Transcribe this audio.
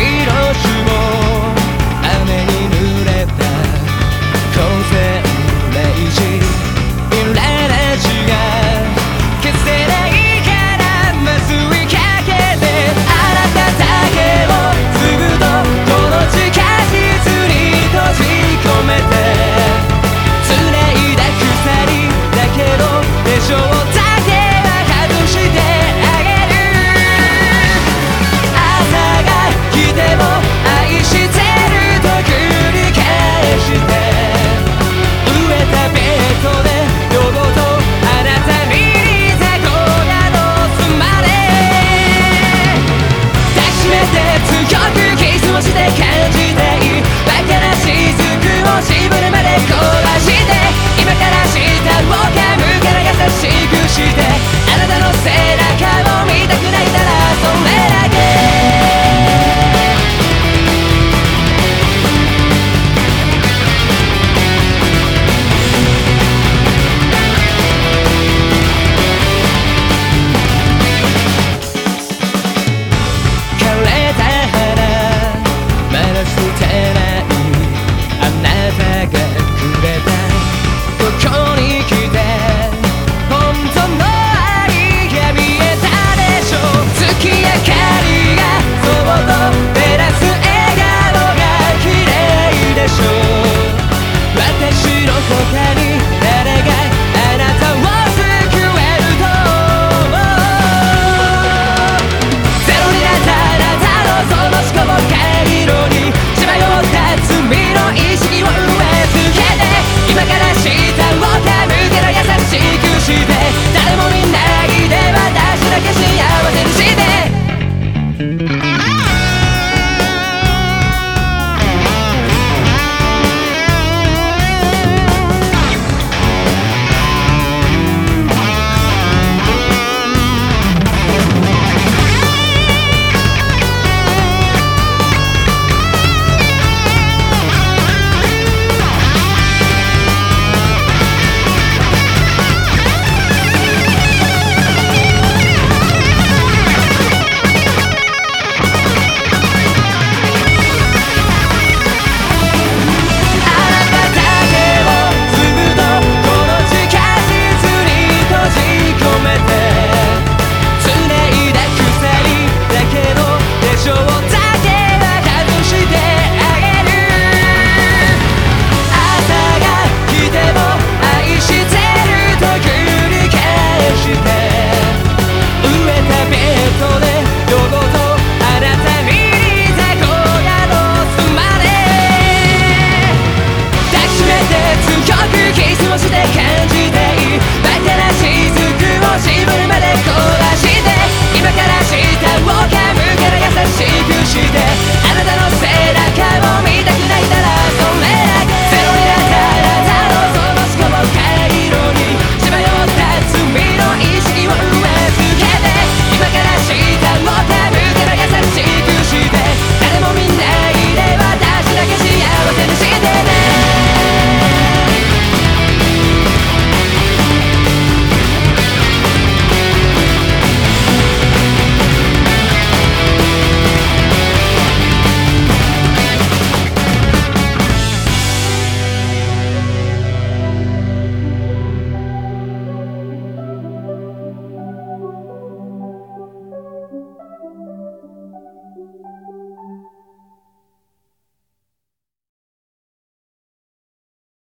広し Mm-hmm.